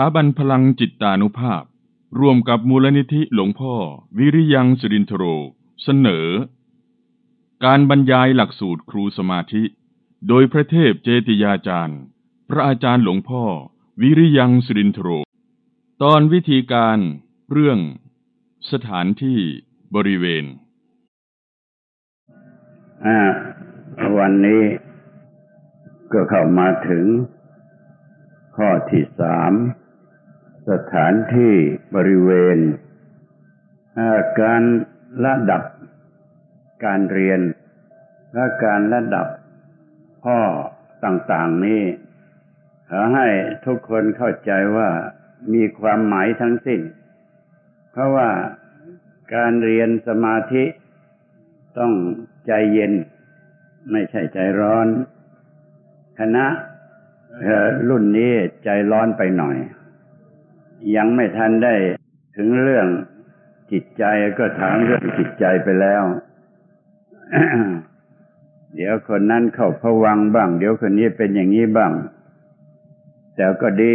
ถาบันพลังจิตตานุภาพ ร่วมกับมูลนิธิหลวงพ่อ วิริยังสุรินทโร เสนอ การบรรยายหลักสูตรครูสมาธิ โดยพระเทพเจติยาจารย์ พระอาจารย์หลวงพ่อ วิริยังสุรินทโร ตอนวิธีการเรื่อง สถานที่บริเวณวันนี้ก็เข้ามาถึงข้อที่สาม สถานที่บริเวณ การระดับการเรียน และการระดับพ่อต่างๆนี้ขอให้ทุกคนเข้าใจว่ามีความหมายทั้งสิ้น เพราะว่าการเรียนสมาธิต้องใจเย็น ไม่ใช่ใจร้อน คณะรุ่นนี้ใจร้อนไปหน่อย ยังไม่ทันได้ถึงเรื่องจิตใจก็ถามเรื่องจิตใจไปแล้ว เดี๋ยวคนนั้นเข้าพวังบ้าง เดี๋ยวคนนี้เป็นอย่างนี้บ้าง แต่ก็ดี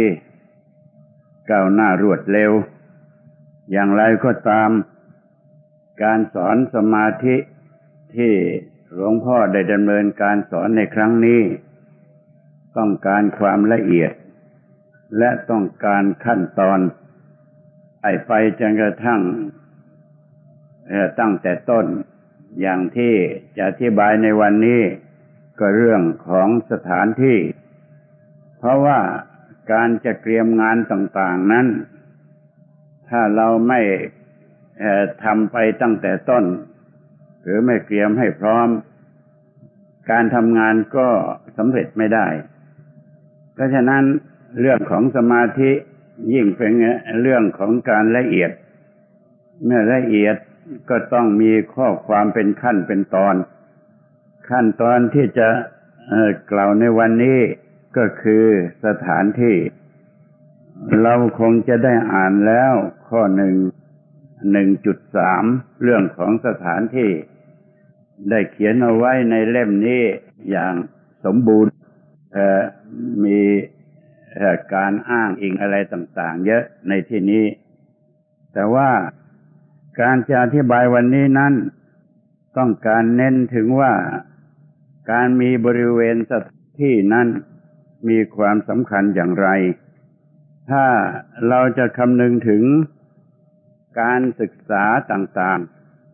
ก้าวหน้ารวดเร็ว อย่างไรก็ตาม การสอนสมาธิที่หลวงพ่อได้ดำเนินการสอนในครั้งนี้ ต้องการความละเอียด และต้องการขั้นตอนไปไปจนกระทั่งตั้งแต่ต้นอย่างที่จะอธิบายในวันนี้ก็เรื่องของสถานที่ เพราะว่าการจะเตรียมงานต่างๆนั้น ถ้าเราไม่ทำไปตั้งแต่ต้น หรือไม่เตรียมให้พร้อม การทำงานก็สำเร็จไม่ได้ เพราะฉะนั้น เรื่องของสมาธิยิ่งเป็นเรื่องของการละเอียด เมื่อละเอียดก็ต้องมีข้อความเป็นขั้นเป็นตอน ขั้นตอนที่จะกล่าวในวันนี้ก็คือสถานที่ เราคงจะได้อ่านแล้วข้อหนึ่งหนึ่งจุดสามเรื่องของสถานที่ ได้เขียนเอาไว้ในเล่มนี้อย่างสมบูรณ์มี การอ้างอิงอะไรต่างๆ เยอะในที่นี้ แต่ว่าการจะอธิบายวันนี้นั้น ต้องการเน้นถึงว่าการมีบริเวณสถานที่นั้นมีความสำคัญอย่างไร ถ้าเราจะคำนึงถึงการศึกษาต่าง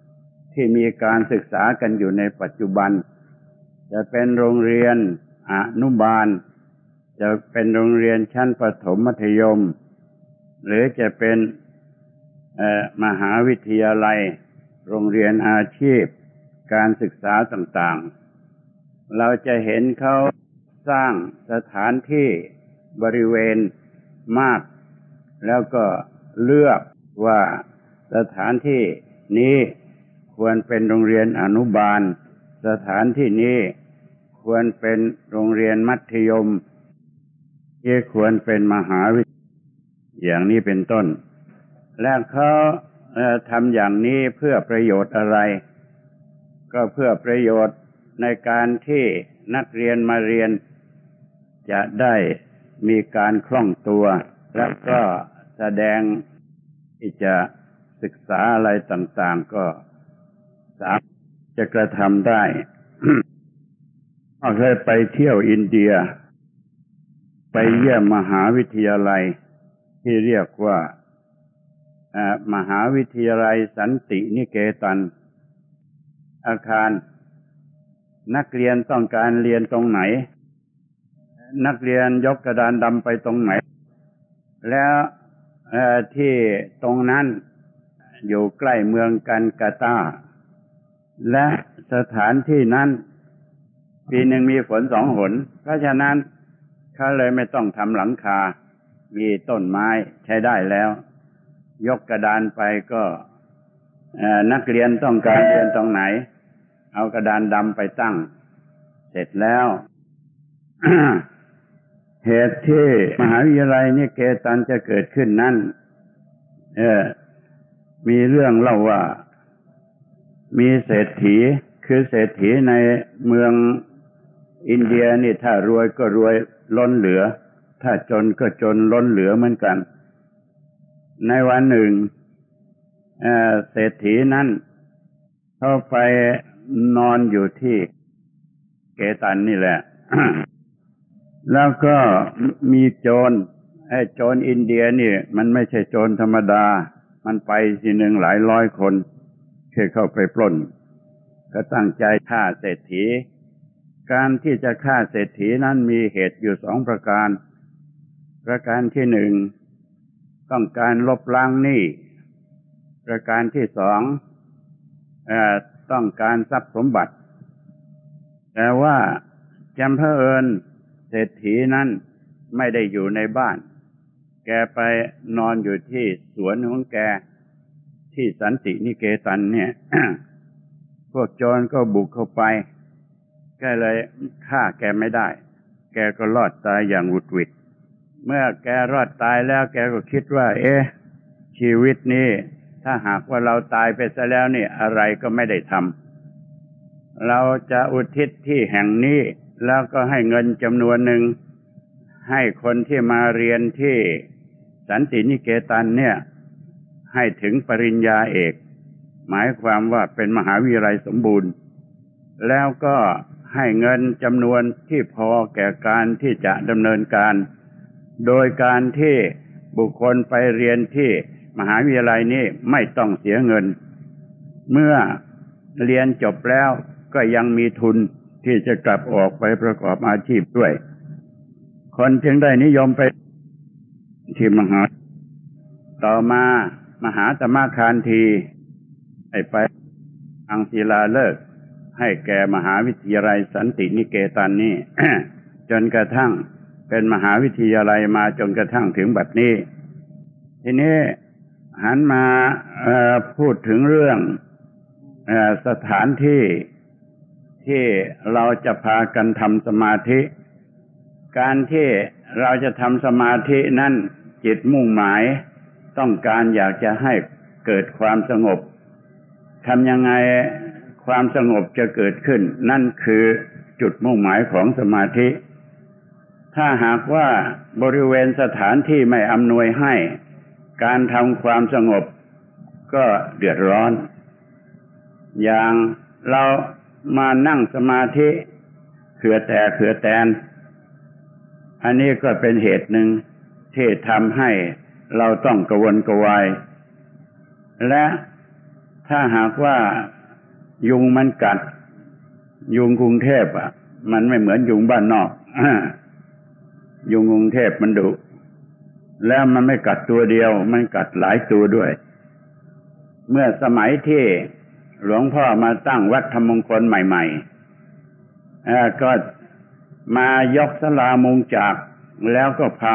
ๆ ที่มีการศึกษากันอยู่ในปัจจุบัน จะเป็นโรงเรียนอนุบาล จะเป็นโรงเรียนชั้นประถมมัธยม หรือจะเป็นมหาวิทยาลัย โรงเรียนอาชีพ การศึกษาต่างๆ เราจะเห็นเขาสร้างสถานที่บริเวณมาก แล้วก็เลือกว่าสถานที่นี้ควรเป็นโรงเรียนอนุบาล สถานที่นี้ควรเป็นโรงเรียนมัธยม ที่ควรเป็นมหาวิทยาลัยอย่างนี้เป็นต้น และเขาทำอย่างนี้เพื่อประโยชน์อะไร ก็เพื่อประโยชน์ในการที่นักเรียนมาเรียน จะได้มีการคล่องตัว และก็แสดงที่จะศึกษาอะไรต่าง ๆ ก็สามารถจะกระทำได้เคยไปเที่ยวอินเดีย ไปเยี่ยมมหาวิทยาลัยที่เรียกว่ามหาวิทยาลัยสันตินิเกตัน อาคาร นักเรียนต้องการเรียนตรงไหน นักเรียนยกกระดานดำไปตรงไหน แล้วที่ตรงนั้นอยู่ใกล้เมืองกันกาตา และสถานที่นั้น ปีหนึ่งมีฝนสองหน เพราะฉะนั้น เขาเลยไม่ต้องทำหลังคา มีต้นไม้ใช้ได้แล้ว ยกกระดานไปก็นักเรียนต้องการเรียนตรงไหน เอากระดานดำไปตั้ง เสร็จแล้วเหตุที่มหาวิทยาลัยนี่เกตันจะเกิดขึ้นนั้นเออมีเรื่องเล่าว่า มีเศรษฐี คือเศรษฐีในเมืองอินเดียนี่ถ้ารวยก็รวย ล้นเหลือ ถ้าจนก็จนล้นเหลือเหมือนกัน ในวันหนึ่งเศรษฐีนั้นเขาไปนอนอยู่ที่เกตันนี่แหละ แล้วก็มีโจรไอ้โจรอินเดียนี่ มันไม่ใช่โจรธรรมดา มันไปทีหนึ่งหลายร้อยคนเคยเข้าไปปล้น ก็ตั้งใจฆ่าเศรษฐี การที่จะฆ่าเศรษฐีนั้นมีเหตุอยู่สองประการ ประการที่หนึ่งต้องการลบล้างหนี้ประการที่สองอต้องการทรัพย์สมบัติ แต่ว่าจำเพอเอิญเศรษฐีนั้นไม่ได้อยู่ในบ้าน แกไปนอนอยู่ที่สวนของแกที่สันตินิเกตันเนี่ย พวกโจรก็บุกเข้าไป ก็เลยฆ่าแกไม่ได้ แกก็รอดตายอย่างวุดวิดเมื่อแกรอดตายแล้วแกก็คิดว่า เอ๊ะ ชีวิตนี้ ถ้าหากว่าเราตายไปซะแล้วนี่อะไรก็ไม่ได้ทำเราจะอุทิศที่แห่งนี้แล้วก็ให้เงินจำนวนหนึ่งให้คนที่มาเรียนที่สันตินิเกตันเนี่ย ให้ถึงปริญญาเอก หมายความว่าเป็นมหาวิทยาลัยสมบูรณ์ แล้วก็ ให้เงินจำนวนที่พอแก่การที่จะดำเนินการ โดยการที่บุคคลไปเรียนที่มหาวิทยาลัยนี้ไม่ต้องเสียเงิน เมื่อเรียนจบแล้วก็ยังมีทุนที่จะกลับออกไปประกอบอาชีพด้วย คนจึงได้นิยมไปที่มหา ต่อมามหาตมะคานทีไปอังศิลาเลิก ให้แก่มหาวิทยาลัยสันตินิเกตันนี่จนกระทั่งเป็นมหาวิทยาลัยมาจนกระทั่งถึงบัดนี้ ทีนี้หันมาพูดถึงเรื่องอสถานที่ที่เราจะพากันทำสมาธิ การที่เราจะทำสมาธินั้นจิตมุ่งหมายต้องการอยากจะให้เกิดความสงบทำยังไง ความสงบจะเกิดขึ้น นั่นคือจุดมุ่งหมายของสมาธิ ถ้าหากว่าบริเวณสถานที่ไม่อำนวยให้ การทำความสงบก็เดือดร้อน อย่างเรามานั่งสมาธิเขือแต่เขือแตน อันนี้ก็เป็นเหตุหนึ่งที่ทำให้เราต้องกวนกวาย และถ้าหากว่า ยุงมันกัด ยุงกรุงเทพอะ มันไม่เหมือนยุงบ้านนอกยุงกรุงเทพมันดุแล้วมันไม่กัดตัวเดียว มันกัดหลายตัวด้วย เมื่อสมัยที่หลวงพ่อมาตั้งวัดธรรมงคลใหม่ๆก็มายกสลามุงจาก แล้วก็พา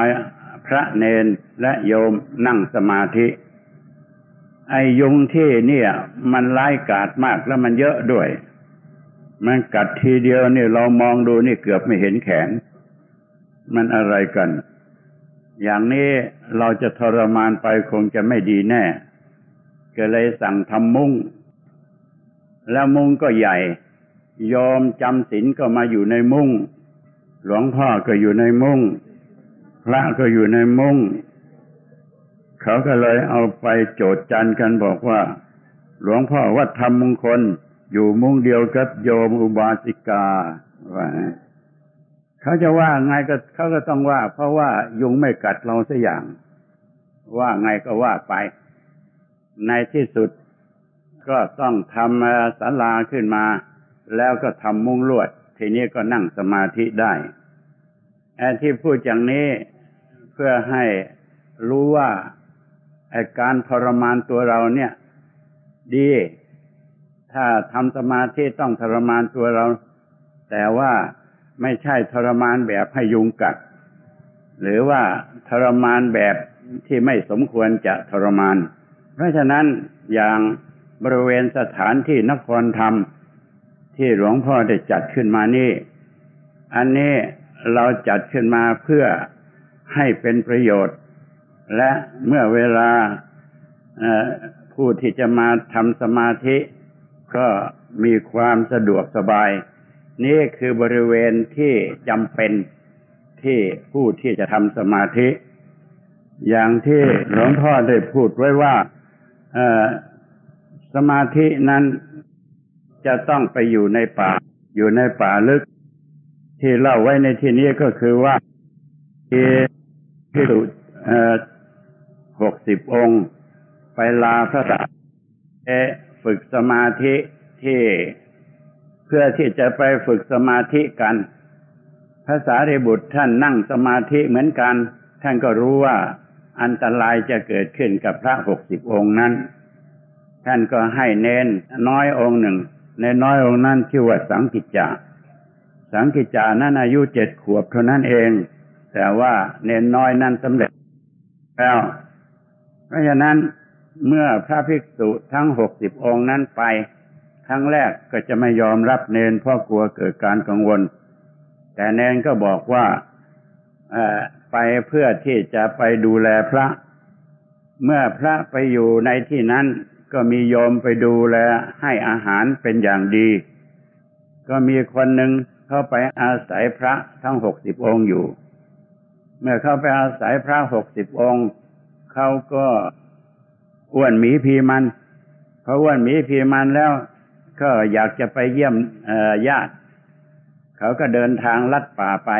พระเนนและโยมนั่งสมาธิ ไอ้ยุงที่เนี่ย มันไล่กาดมากแล้วมันเยอะด้วย มันกัดทีเดียวนี่เรามองดูนี่เกือบไม่เห็นแขน มันอะไรกัน อย่างนี้เราจะทรมานไปคงจะไม่ดีแน่ ก็เลยสั่งทำมุง้งแล้วมุ้งก็ใหญ่ ยอมจำศีลก็มาอยู่ในมุง้งหลวงพ่อก็อยู่ในมุง้งพระก็อยู่ในมุง้ง เขาก็เลยเอาไปโจดจันกันบอกว่า หลวงพ่อวัดธรรมมงคล อยู่มุ้งเดียวกับโยมอุบาสิกาว่าเขาจะว่าไงก็เขาก็ต้องว่า เพราะว่ายุงไม่กัดเราสัอย่าง ว่าไงก็ว่าไป ในที่สุดก็ต้องทำศาลาขึ้นมา แล้วก็ทำมุ้งลวด ทีนี้ก็นั่งสมาธิได้แอนที่พูดอย่างนี้เพื่อให้รู้ว่า การทรมานตัวเราเนี่ย ดี ถ้าทำสมาธิต้องทรมานตัวเรา แต่ว่าไม่ใช่ทรมานแบบให้ยุงกัด หรือว่าทรมานแบบที่ไม่สมควรจะทรมาน เพราะฉะนั้นอย่างบริเวณสถานที่นครธรรม ที่หลวงพ่อได้จัดขึ้นมานี่ อันนี้เราจัดขึ้นมาเพื่อให้เป็นประโยชน์ และเมื่อเวลาผู้ที่จะมาทำสมาธิก็มีความสะดวกสบาย นี่คือบริเวณที่จำเป็นที่ผู้ที่จะทำสมาธิ อย่างที่หลวงพ่อได้พูดไว้ว่าสมาธินั้นจะต้องไปอยู่ในป่า อยู่ในป่าลึก ที่เล่าไว้ในที่นี้ก็คือว่าที่ที่ หกสิบองค์ ไปลาพระสัเอฝึกสมาธิที่เพื่อที่จะไปฝึกสมาธิกันพระสารีบุตรท่านนั่งสมาธิเหมือนกัน ท่านก็รู้ว่าอันตรายจะเกิดขึ้นกับพระหกสิบองค์นั้น ท่านก็ให้เน้นน้อยองค์หนึ่ง ในน้อยองค์นั้นชื่อว่าสังกิจจาสังกิจจานั้นอายุเจ็ดขวบเท่านั้นเอง แต่ว่าเน้นน้อยนั้นสำเร็จแล้ว เพราะฉะนั้นเมื่อพระภิกษุทั้งหกสิบองค์นั้นไป ครั้งแรกก็จะไม่ยอมรับเนนเพราะกลัวเกิดการกังวล แต่เนนก็บอกว่าไปเพื่อที่จะไปดูแลพระ เมื่อพระไปอยู่ในที่นั้นก็มีโยมไปดูแลให้อาหารเป็นอย่างดี ก็มีคนหนึ่งเข้าไปอาศัยพระทั้งหกสิบองค์อยู่ เมื่อเข้าไปอาศัยพระหกสิบองค์ เขาก็อ้วนหมีพีมันเพราะอ้วนหมีพีมันแล้ว ก็อยากจะไปเยี่ยมญาติ เขาก็เดินทางลัดป่าไป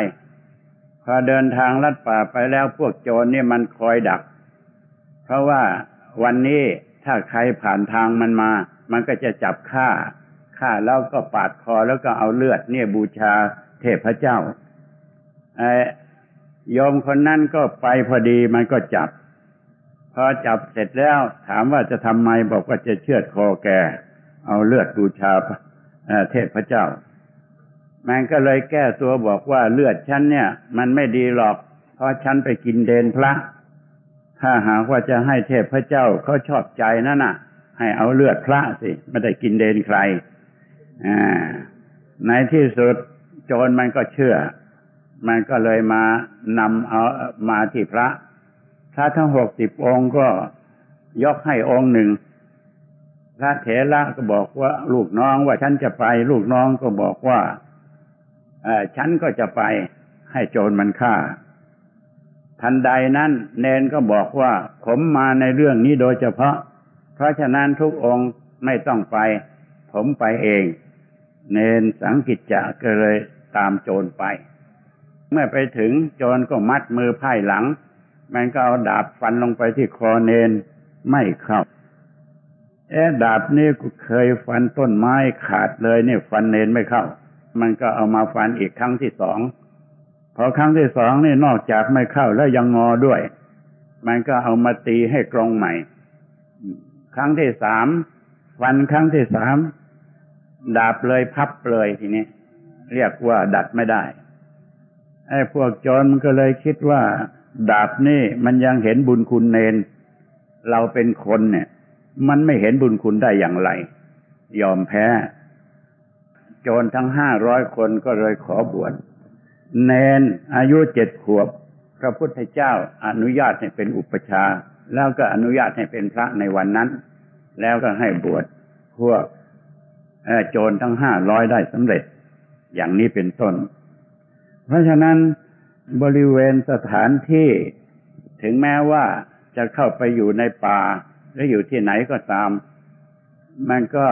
พอเดินทางลัดป่าไปแล้วพวกโจรนี่มันคอยดัก เพราะว่าวันนี้ถ้าใครผ่านทางมันมา มันก็จะจับฆ่าฆ่าแล้วก็ปาดคอแล้วก็เอาเลือดเนี่ยบูชาเทพเจ้าไอ้ยมคนนั้นก็ไปพอดีมันก็จับ พอจับเสร็จแล้วถามว่าจะทำไมบอกว่าจะเชือดคอแก เอาเลือดบูชาเทพพระเจ้า แมันก็เลยแก้ตัวบอกว่าเลือดฉันเนี่ย มันไม่ดีหรอก เพราะฉันไปกินเดนพระ ถ้าหากว่าจะให้เทพพระเจ้าเขาชอบใจนั่นน่ะ ให้เอาเลือดพระสิไม่ได้กินเดนใครในที่สุดโจรมันก็เชื่อ มันก็เลยมานำเอามาที่พระ พระทั้งหกสิบองค์ก็ยกให้องค์หนึ่ง พระเถระก็บอกว่าลูกน้องว่าฉันจะไป ลูกน้องก็บอกว่าฉันก็จะไปให้โจรมันฆ่า ทันใดนั้น เนนก็บอกว่าผมมาในเรื่องนี้โดยเฉพาะ เพราะฉะนั้นทุกองค์ไม่ต้องไป ผมไปเอง เนนสังกิจจะก็เลยตามโจรไป เมื่อไปถึงโจรก็มัดมือไพ่หลัง มันก็เอาดาบฟันลงไปที่คอเนนไม่เข้าเอ๊ดาบนี่กูเคยฟันต้นไม้ขาดเลยเนี่ยฟันเนนไม่เข้า มันก็เอามาฟันอีกครั้งที่สองพอครั้งที่สองนี่นอกจากไม่เข้าแล้วยังงอด้วย มันก็เอามาตีให้กรงใหม่ ครั้งที่สามฟันครั้งที่สามดาบเลยพับเลยทีนี้เรียกว่าดัดไม่ได้ไอ้พวกจรมันก็เลยคิดว่า ดาบนี่มันยังเห็นบุญคุณเนน เราเป็นคนเนี่ย มันไม่เห็นบุญคุณได้อย่างไร ยอมแพ้ โจรทั้งห้าร้อยคนก็เลยขอบวชเนนอายุเจ็ดขวบ พระพุทธเจ้าอนุญาตให้เป็นอุปชา แล้วก็อนุญาตให้เป็นพระในวันนั้น แล้วก็ให้บวชพวกโจรทั้งห้าร้อยได้สำเร็จ อย่างนี้เป็นต้น เพราะฉะนั้น บริเวณสถานที่ถึงแม้ว่าจะเข้าไปอยู่ในป่า หรืออยู่ที่ไหนก็ตาม มันก็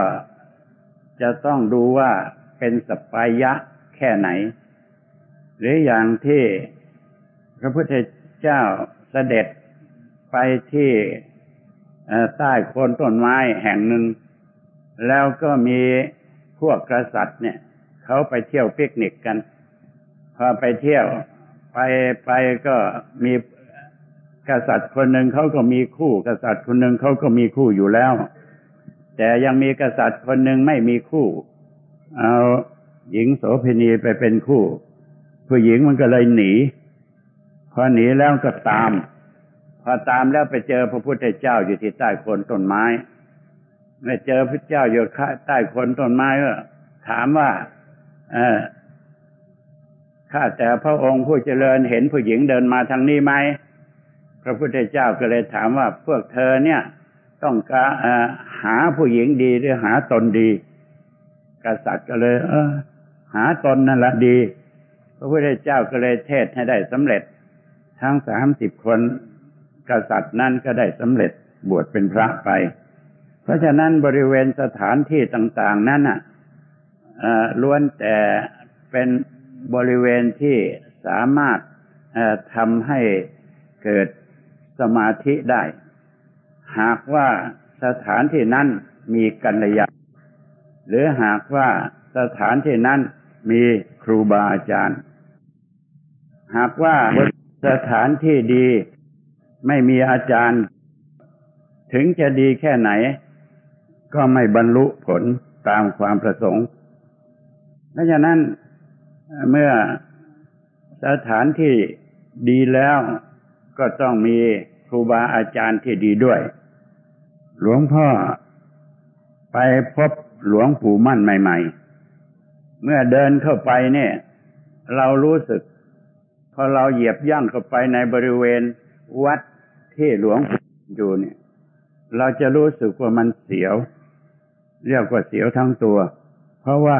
จะต้องดูว่าเป็นสปายะแค่ไหน หรืออย่างที่พระพุทธเจ้าเสด็จไปที่ใต้โคนต้นไม้แห่งหนึ่ง แล้วก็มีพวกกษัตริย์เนี่ย เขาไปเที่ยวปิกนิกกัน พอไปเที่ยว ไปไปก็มีกษัตริย์คนหนึ่งเขาก็มีคู่ กษัตริย์คนหนึ่งเขาก็มีคู่อยู่แล้ว แต่ยังมีกษัตริย์คนหนึ่งไม่มีคู่ เอาหญิงโสเภณีไปเป็นคู่ ผู้หญิงมันก็เลยหนีพอหนีแล้วก็ตาม พอตามแล้วไปเจอพระพุทธเจ้าอยู่ที่ใต้โคนต้นไม้ไม่เจอพระเจ้าอยู่ใต้คนต้นไม้ก็ถามว่า เออ ข้าแต่พระองค์ผู้เจริญเห็นผู้หญิงเดินมาทางนี้ไหม พระพุทธเจ้าก็เลยถามว่าพวกเธอเนี่ย ต้องการหาผู้หญิงดีหรือหาตนดี กษัตริย์ก็เลย เออ หาตนนั่นแหละดี พระพุทธเจ้าก็เลยเทศให้ได้สำเร็จ ทั้งสามสิบคนกษัตริย์นั้นก็ได้สำเร็จบวชเป็นพระไป เพราะฉะนั้นบริเวณสถานที่ต่าง ๆ นั้นอะล้วนแต่เป็น บริเวณที่สามารถทำให้เกิดสมาธิได้ หากว่าสถานที่นั้นมีกัลยาณหรือหากว่าสถานที่นั้นมีครูบาอาจารย์ หากว่าสถานที่ดีไม่มีอาจารย์ ถึงจะดีแค่ไหน ก็ไม่บรรลุผลตามความประสงค์เพราะฉะนั้น เมื่อสถานที่ดีแล้วก็ต้องมีครูบาอาจารย์ที่ดีด้วย หลวงพ่อไปพบหลวงปู่มั่นใหม่ ๆ เมื่อเดินเข้าไปเนี่ย เรารู้สึก พอเราเหยียบย่างเข้าไปในบริเวณวัดที่หลวงปู่อยู่เนี่ย เราจะรู้สึกว่ามันเสียว เรียกว่าเสียวทั้งตัว เพราะว่า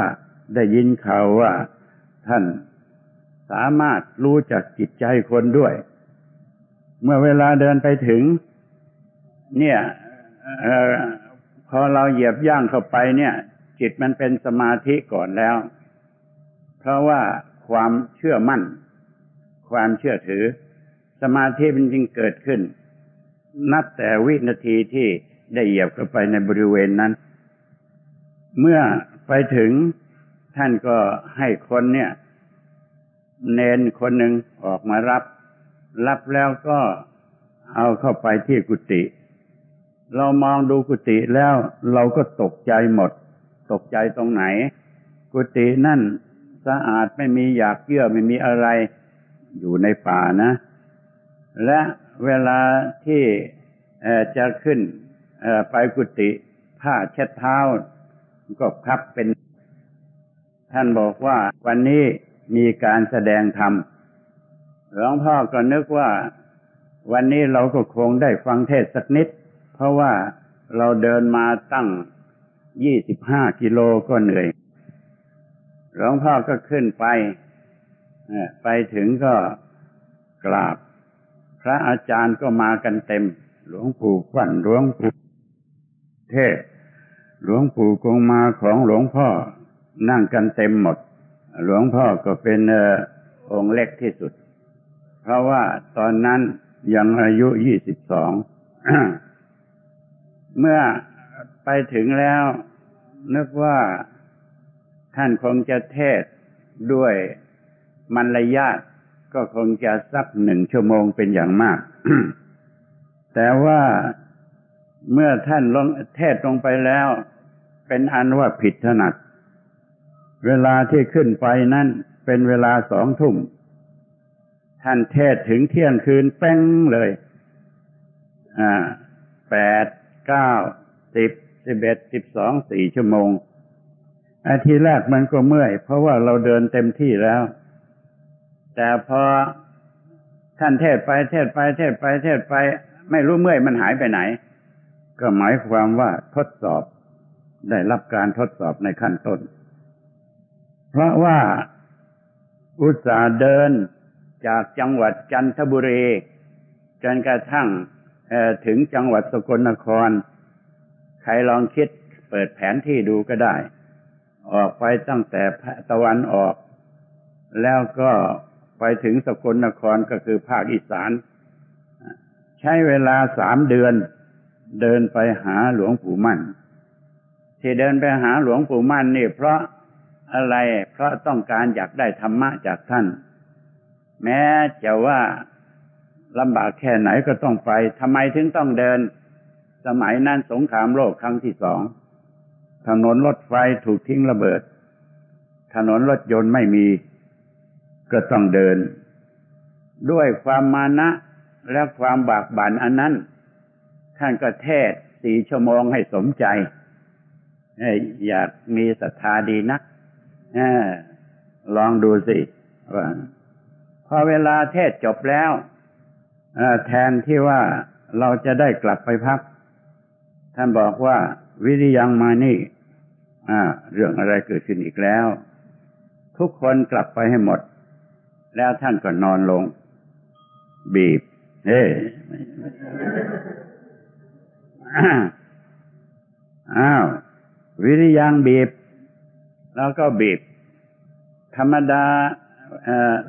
ได้ยินข่าวว่า ท่านสามารถรู้จักจิตใจคนด้วย เมื่อเวลาเดินไปถึง เนี่ยออพอเราเหยียบย่างเข้าไปเนี่ย จิตมันเป็นสมาธิก่อนแล้ว เพราะว่าความเชื่อมั่น ความเชื่อถือ สมาธิมันจึงเกิดขึ้น นับแต่วินาทีที่ได้เหยียบเข้าไปในบริเวณนั้น เมื่อไปถึง ท่านก็ให้คนเนี่ย เนนคนหนึ่งออกมารับ รับแล้วก็เอาเข้าไปที่กุฏิเรามองดูกุฏิแล้วเราก็ตกใจหมด ตกใจตรงไหน กุฏินั่นสะอาดไม่มีอยากเยื่อไม่มีอะไรอยู่ในป่านะ และเวลาที่จะขึ้นไปกุฏิผ้าเช็ดเท้า ก็พับเป็น ท่านบอกว่าวันนี้มีการแสดงธรรมหลวงพ่อก็นึกว่า วันนี้เราก็คงได้ฟังเทศสักนิด เพราะว่าเราเดินมาตั้งยี่สิบห้ากิโลก็เหนื่อยหลวงพ่อก็ขึ้นไปไปถึงก็กราบ พระอาจารย์ก็มากันเต็ม หลวงปู่ขวัญหลวงปู่เทศ หลวงปู่กงมาของหลวงพ่อ นั่งกันเต็มหมด หลวงพ่อก็เป็นองค์เล็กที่สุด เพราะว่าตอนนั้นยังอายุยี่สิบสองเมื่อไปถึงแล้ว นึกว่าท่านคงจะเทศด้วยมันระยะก็คงจะสักหนึ่งชั่วโมงเป็นอย่างมาก แต่ว่าเมื่อท่านลงเทศลงไปแล้ว เป็นอันว่าผิดถนัด เวลาที่ขึ้นไปนั่นเป็นเวลาสองทุ่ม ท่านเทศถึงเที่ยงคืนแป้งเลย อ่าแปดเก้าสิบสิบเอ็ดสิบสองสี่ชั่วโมงอาทีแรกมันก็เมื่อย เพราะว่าเราเดินเต็มที่แล้ว แต่พอท่านเทศไปเทศไปเทศไปเทศไป ไม่รู้เมื่อยมันหายไปไหน ก็หมายความว่าทดสอบได้รับการทดสอบในขั้นต้น เพราะว่าอุตสาห์เดินจากจังหวัดจันทบุรีจนกระทั่งถึงจังหวัดสกลนคร ใครลองคิดเปิดแผนที่ดูก็ได้ ออกไปตั้งแต่ตะวันออก แล้วก็ไปถึงสกลนครก็คือภาคอีสาน ใช้เวลาสามเดือน เดินไปหาหลวงปู่มั่น ที่เดินไปหาหลวงปู่มั่นนี่เพราะ อะไร เพราะต้องการอยากได้ธรรมะจากท่าน แม้จะว่าลำบากแค่ไหนก็ต้องไปทำไมถึงต้องเดิน สมัยนั้นสงครามโลกครั้งที่สองถนนรถไฟถูกทิ้งระเบิด ถนนรถยนต์ไม่มีก็ต้องเดิน ด้วยความมานะและความบากบั่นอันนั้น ท่านก็เทศสี่ชั่วโมงให้สมใจ อยากมีศรัทธาดีนัก ลองดูสิว่าพอเวลาเทศจบแล้วแทนที่ว่าเราจะได้กลับไปพัก ท่านบอกว่า วิริยังมานี่เรื่องอะไรเกิดขึ้นอีกแล้ว ทุกคนกลับไปให้หมด แล้วท่านก็นอนลง บีบ เฮ้อ้าว วิริยังบีบ แล้วก็บีบ ธรรมดา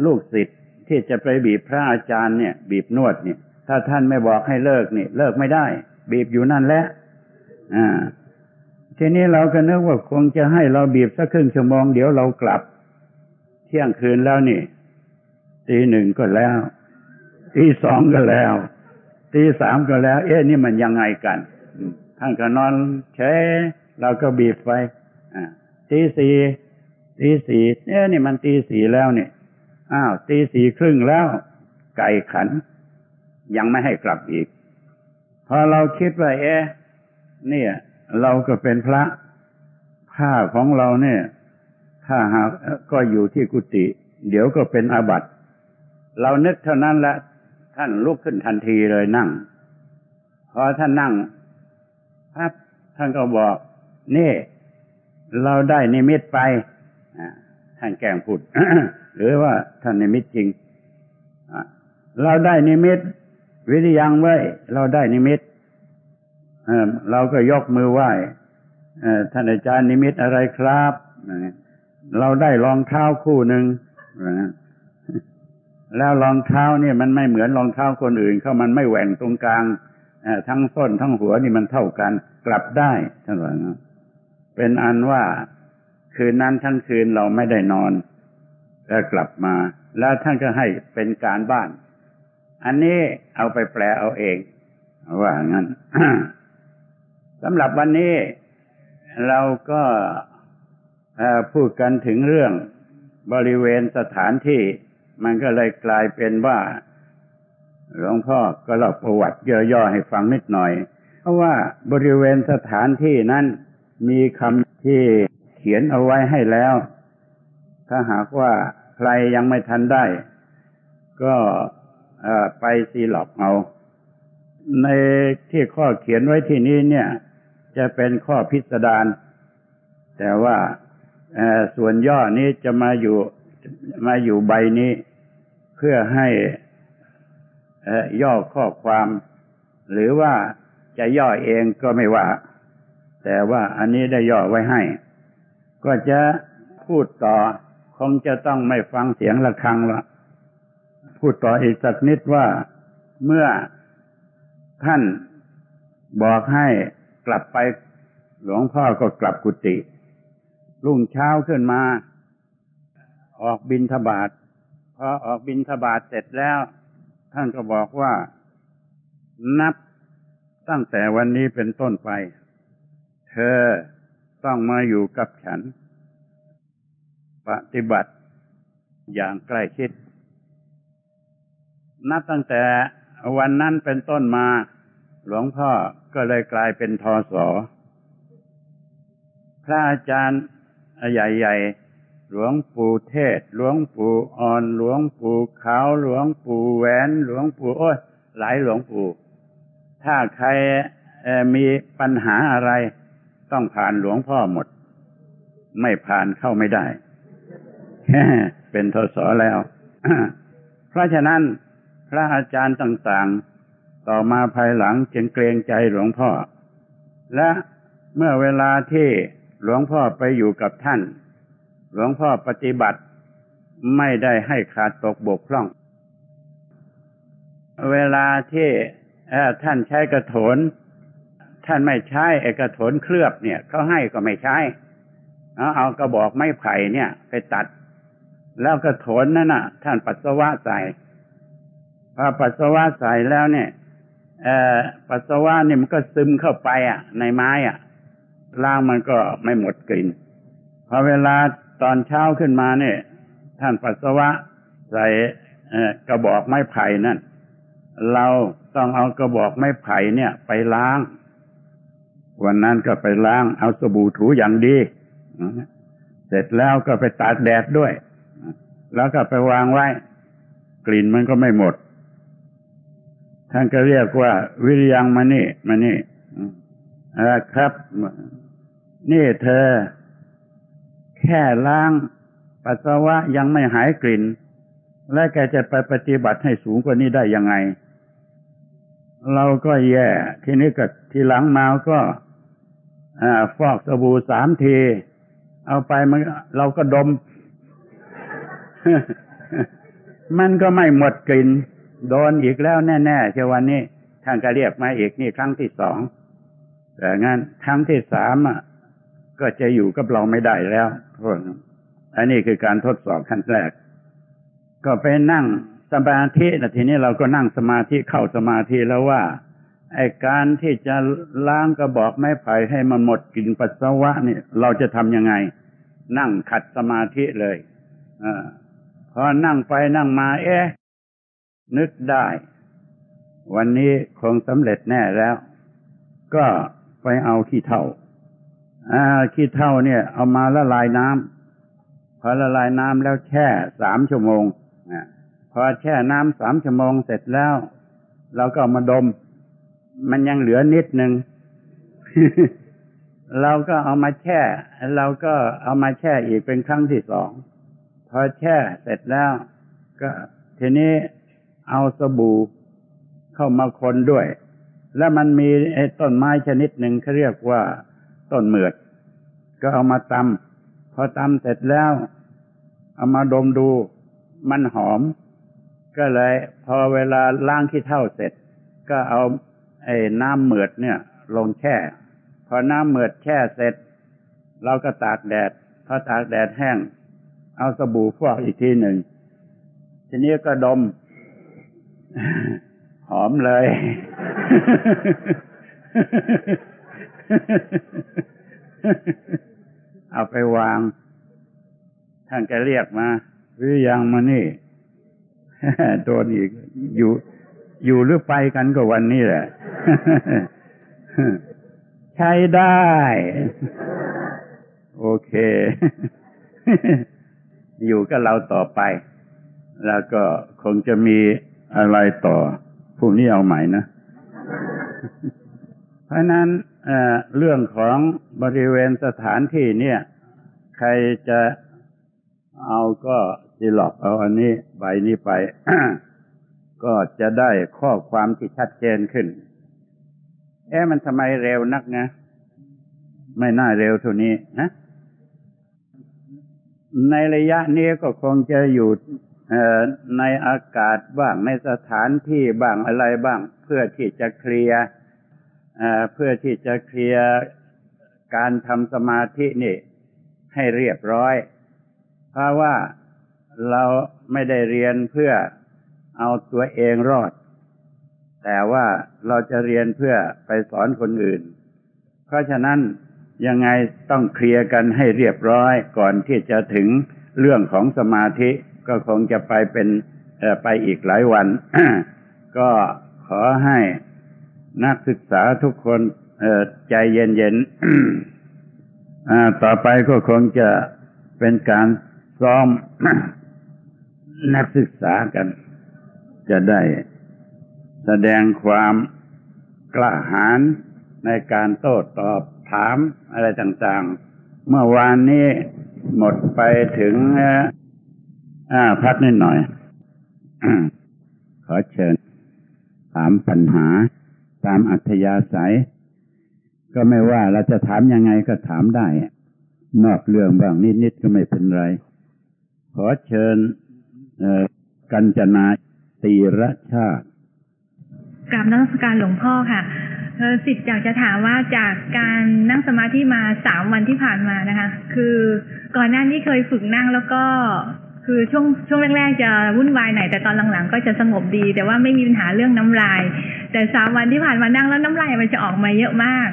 ลูกศิษย์ที่จะไปบีบพระอาจารย์เนี่ย บีบนวดเนี่ย ถ้าท่านไม่บอกให้เลิกนี่เลิกไม่ได้ บีบอยู่นั่นแหละอ่าทีนี้เราก็นึกว่าคงจะให้เราบีบสักครึ่งชั่วโมงเดี๋ยวเรากลับ เที่ยงคืนแล้วนี่ตีหนึ่งก็แล้วตีสองก็แล้วตีสามก็แล้ว เอ๊ะนี่มันยังไงกันท่านก็นอนเฉยเราก็บีบไปอ่า ตีสี่ตีสี่เอ๊ะนี่มันตีสี่แล้วเนี่ยอ้าวตีสี่ครึ่งแล้ว ไก่ขัน ยังไม่ให้กลับอีก พอเราคิดว่าเอ๊ะเนี่ย เราก็เป็นพระผ้าของเราเนี่ย ถ้าหากก็อยู่ที่กุฏิเดี๋ยวก็เป็นอาบัติ เรานึกเท่านั้นละท่านลุกขึ้นทันทีเลยนั่ง พอท่านนั่งพับท่านก็บอก นี่ เราได้นิมิตไปท่านแกงพูดหรือว่าท่านนิมิตจริงเราได้นิมิต วิริยังไว้ เราได้นิมิตเราก็ยกมือไหว้ท่านอาจารย์นิมิตอะไรครับ เราได้รองเท้าคู่หนึ่งแล้วรองเท้าเนี่ยมันไม่เหมือนรองเท้าคนอื่นเขามันไม่แหว่งตรงกลางทั้งส้นทั้งหัวนี่มันเท่ากัน กลับได้ท่านว่า เป็นอันว่าคืนนั้นทั้งคืนเราไม่ได้นอน แล้วกลับมา แล้วท่านก็ให้เป็นการบ้าน อันนี้เอาไปแปลเอาเองว่างั้นสำหรับวันนี้เราก็พูดกันถึงเรื่องบริเวณสถานที่ มันก็เลยกลายเป็นว่าหลวงพ่อก็เล่าประวัติย่อๆให้ฟังนิดหน่อย เพราะว่าบริเวณสถานที่นั้น มีคำที่เขียนเอาไว้ให้แล้ว ถ้าหากว่าใครยังไม่ทันได้ ก็ไปซีหลอกเอาในที่ข้อเขียนไว้ที่นี้เนี่ย จะเป็นข้อพิสดารแต่ว่าส่วนย่อนี้จะมาอยู่มาอยู่ใบนี้ เพื่อให้ย่อข้อความ หรือว่าจะย่อเองก็ไม่ว่า แต่ว่าอันนี้ได้ย่อไว้ให้ ก็จะพูดต่อคงจะต้องไม่ฟังเสียงะระฆังละพูดต่ออีกสักนิดว่าเมื่อท่านบอกให้กลับไป หลวงพ่อก็กลับกุฏิรุ่งเช้าขึ้นมา ออกบินทบาทพอออกบินทบาทเสร็จแล้ว ท่านก็บอกว่านับตั้งแต่วันนี้เป็นต้นไป เธอต้องมาอยู่กับฉัน ปฏิบัติอย่างใกล้ชิด นับตั้งแต่วันนั้นเป็นต้นมา หลวงพ่อก็เลยกลายเป็นทอสอพระอาจารย์ใหญ่ๆ หลวงปู่เทศ หลวงปู่อ่อน หลวงปู่ขาว หลวงปู่แหวน หลวงปู่โอ้ยหลายหลวงปู่ ถ้าใครมีปัญหาอะไร ต้องผ่านหลวงพ่อหมด ไม่ผ่านเข้าไม่ได้ เป็นทศแล้ว เพราะฉะนั้นพระอาจารย์ต่างๆ ต่อมาภายหลังจึงเกรงใจหลวงพ่อ และเมื่อเวลาที่หลวงพ่อไปอยู่กับท่าน หลวงพ่อปฏิบัติไม่ได้ให้ขาดตกบกพร่อง เวลาที่ท่านใช้กระโถน ท่านไม่ใช้ไอ้กระถนเคลือบเนี่ยเขาให้ก็ไม่ใช้เอาเอากระบอกไม้ไผ่เนี่ย ไปตัด แล้วกระโถนนั่นน่ะ ท่านปัสสาวะใส่พอปัสสาวะใส่แล้วเนี่ยปัสสาวะเนี่ยมันก็ซึมเข้าไป อะ ในไม้อะล้างมันก็ไม่หมดกลิ่นพอเวลาตอนเช้าขึ้นมาเนี่ย ท่านปัสสาวะใส่กระบอกไม้ไผ่นั่นเราต้องเอากระบอกไม้ไผ่เนี่ย ไปล้าง วันนั้นก็ไปล้างเอาสบู่ถูอย่างดี เสร็จแล้วก็ไปตากแดดด้วย แล้วก็ไปวางไว้ กลิ่นมันก็ไม่หมด ท่านก็เรียกว่า วิริยังมานี่มานี่นะครับ นี่เธอ แค่ล้างปัสสาวะยังไม่หายกลิ่น และแกจะไปปฏิบัติให้สูงกว่านี้ได้ยังไง เราก็แย่ ทีนี้ก็ทีหลังมาก็ ฟอกสบู่สามที เอาไปมันเราก็ดม มันก็ไม่หมดกลิ่น โดนอีกแล้วแน่ๆเช้วันนี้ท่านก็เรียกมาอีกนี่ครั้งที่สองแต่งั้นครั้งที่สามอะ ก็จะอยู่กับเราไม่ได้แล้วพวกอันนี้คือการทดสอบขั้นแรก ก็ไปนั่งสมาธินะทีนี้เราก็นั่งสมาธิเข้าสมาธิแล้วว่า ไอการที่จะล้างกระบอกไม้ไผ่ให้มันหมดกลิ่นปัสสาวะนี่เราจะทำยังไง นั่งขัดสมาธิเลยอพอนั่งไปนั่งมา เอ๊ะ นึกได้ วันนี้คงสำเร็จแน่แล้ว ก็ไปเอาขี้เท่าอ่าขี้เท่าเนี่ย เอามาละลายน้ำพอละลายน้ำแล้วแช่สามชั่วโมงพอแช่น้ำสามชั่วโมงเสร็จแล้ว เราก็มาดม มันยังเหลือนิดหนึ่งเราก็เอามาแช่ เราก็เอามาแช่อีกเป็นครั้งที่สองพอแช่เสร็จแล้ว ก็ทีนี้เอาสบู่เข้ามาคนด้วย แล้วมันมีไอ้ต้นไม้ชนิดหนึ่งเขาเรียกว่าต้นเหมือด ก็เอามาตำพอตำเสร็จแล้ว เอามาดมดู มันหอม ก็เลย พอเวลาล้างขี้เท่าเสร็จ ก็เอา ไอ้น้ำเหมือดเนี่ย ลงแช่ พอน้ำเหมือดแช่เสร็จ เราก็ตากแดด พอตากแดดแห้ง เอาสบู่ฟอกอีกทีหนึ่ง ทีนี้ก็ดม หอมเลย เอาไปวาง ท่านก็เรียกมา หรือยังมานี่ โดนอีกอยู่ อยู่หรือไปกันก็วันนี้แหละ ใช้ได้ โอเค อยู่กับเราต่อไป แล้วก็คงจะมีอะไรต่อพรุ่งนี้เอาใหม่นะ เพราะนั้นเเรื่องของบริเวณสถานที่เนี่ย ใครจะเอาก็จีหลอกเอาอันนี้ใบนี้ไป ก็จะได้ข้อความที่ชัดเจนขึ้น เอ๊ะมันทำไมเร็วนักนะ ไม่น่าเร็วเท่านี้นะในระยะนี้ก็คงจะอยู่ในอากาศบ้างในสถานที่บ้างอะไรบ้าง เพื่อที่จะเคลียร์เพื่อที่จะเคลียร์การทำสมาธินี่ ให้เรียบร้อย เพราะว่าเราไม่ได้เรียนเพื่อ เอาตัวเองรอด แต่ว่าเราจะเรียนเพื่อไปสอนคนอื่น เพราะฉะนั้นยังไงต้องเคลียร์กันให้เรียบร้อยก่อนที่จะถึงเรื่องของสมาธิก็คงจะไปเป็นไปอีกหลายวัน ก็ขอให้นักศึกษาทุกคนใจเย็นๆต่อไปก็คงจะเป็นการซ้อมนักศึกษากัน จะได้แสดงความกล้าหาญในการโต้ตอบถามอะไรต่างๆ เมื่อวานนี้หมดไปถึงอ่าพักนิดหน่อย ขอเชิญ ถามปัญหาตามอัธยาศัย ก็ไม่ว่าเราจะถามยังไงก็ถามได้ นอกเรื่องบ้างนิดๆก็ไม่เป็นไร ขอเชิญกัญจนา ตีระชาติกราบนักสการหลวงพ่อค่ะเออสิทธิ์อยากจะถามว่าจากการนั่งสมาธิมาสามวันที่ผ่านมานะคะ คือก่อนหน้านี้เคยฝึกนั่งแล้วก็คือช่วงช่วงแรกๆจะวุ่นวายหน่อยแต่ตอนหลังๆ ก็จะสงบดี แต่ว่าไม่มีปัญหาเรื่องน้ำลาย แต่สามวันที่ผ่านมานั่งแล้วน้ำลายมันจะออกมาเยอะมาก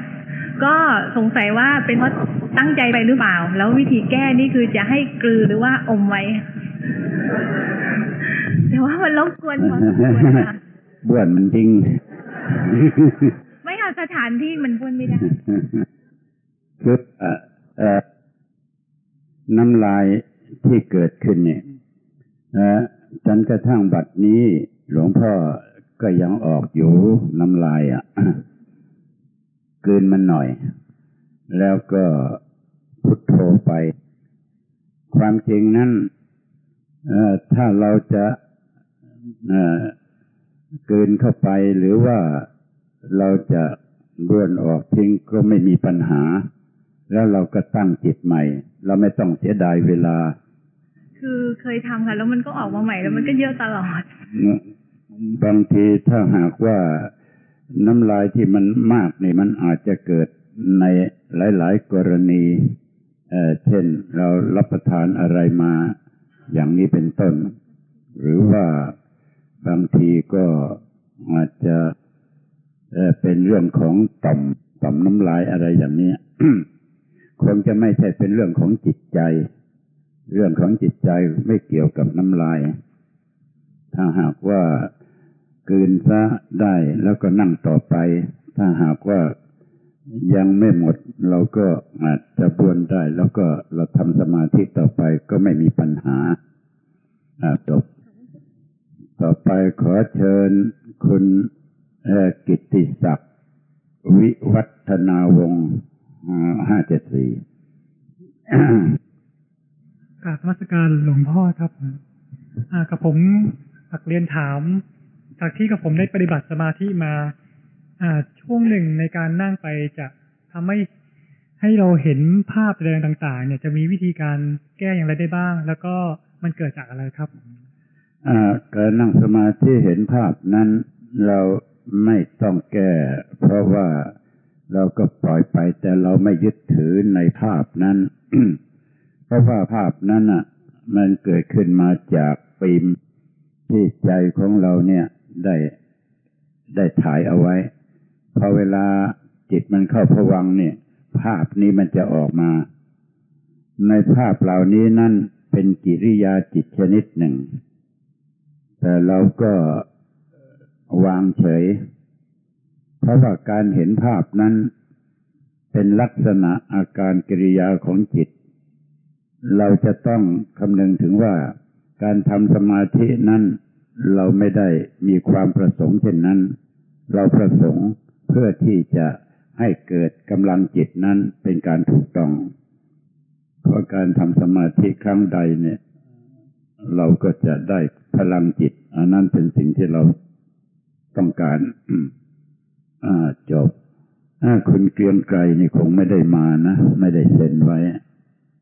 ก็สงสัยว่าเป็นเพราะตั้งใจไปหรือเปล่า แล้ววิธีแก้นี่คือจะให้กลือหรือว่าอมไว้ แต่ว่ามันรบกวนพอสมควรค่ะบ้วนมันจริง ไม่เอาสถานที่มันบ้วนไม่ได้คือเอ่อน้ำลายที่เกิดขึ้นเนี่ยจนกระทั่งบัดนี้ หลวงพ่อก็ยังออกอยู่น้ำลายอะเกินมันหน่อย แล้วก็พุทโธไป ความจริงนั้นเอ่อถ้าเราจะ เอ่อเกินเข้าไปหรือว่าเราจะบ้วนออกทิ้งก็ไม่มีปัญหา แล้วเราก็ตั้งจิตใหม่ เราไม่ต้องเสียดายเวลา คือเคยทำค่ะแล้วมันก็ออกมาใหม่แล้วมันก็เยอะตลอด บางทีถ้าหากว่าน้ำลายที่มันมากนี่มันอาจจะเกิดในหลาย ๆ กรณีเอ่อเช่นเรารับประทานอะไรมาอย่างนี้เป็นต้น หรือว่า บางทีก็อาจจะเป็นเรื่องของต่อมต่อมน้ำลายอะไรอย่างนี้คงจะไม่ใช่เป็นเรื่องของจิตใจ เรื่องของจิตใจไม่เกี่ยวกับน้ำลาย ถ้าหากว่ากืนซะได้แล้วก็นั่งต่อไป ถ้าหากว่ายังไม่หมดเราก็อาจจะบวนได้ แล้วก็เราทำสมาธิต่อไปก็ไม่มีปัญหาอ่าจบ ต่อไปขอเชิญคุณกิติศักดิ์วิวัฒนาวงศ์ห้าเจ็ดสี่กราบนมัสการหลวงพ่อครับอ่ากับผมอักเรียนถาม จากที่กับผมได้ปฏิบัติสมาธิมาช่วงหนึ่งในการนั่งไปจะทำให้ให้เราเห็นภาพแรงต่าง ๆ เนี่ยจะมีวิธีการแก้อย่างไรได้บ้าง แล้วก็มันเกิดจากอะไรครับ การนั่งสมาธิเห็นภาพนั้น เราไม่ต้องแก้ เพราะว่าเราก็ปล่อยไป แต่เราไม่ยึดถือในภาพนั้น เพราะว่าภาพนั้นอะ มันเกิดขึ้นมาจากฟิล์มที่ใจของเราเนี่ยได้ได้ถ่ายเอาไว้พอเวลาจิตมันเข้าผวังเนี่ย ภาพนี้มันจะออกมา ในภาพเหล่านี้นั่นเป็นกิริยาจิตชนิดหนึ่ง แต่เราก็วางเฉย เพราะว่าการเห็นภาพนั้น เป็นลักษณะอาการกิริยาของจิต เราจะต้องคำนึงถึงว่าการทำสมาธินั้นเราไม่ได้มีความประสงค์เช่นนั้น เราประสงค์เพื่อที่จะให้เกิดกำลังจิตนั้นเป็นการถูกต้อง เพราะการทำสมาธิครั้งใดเนี่ย เราก็จะได้พลังจิต อันนั้นเป็นสิ่งที่เราต้องการอ่าจบถ้าคุณเกรียงไกรนี่คงไม่ได้มานะ ไม่ได้เซ็นไว้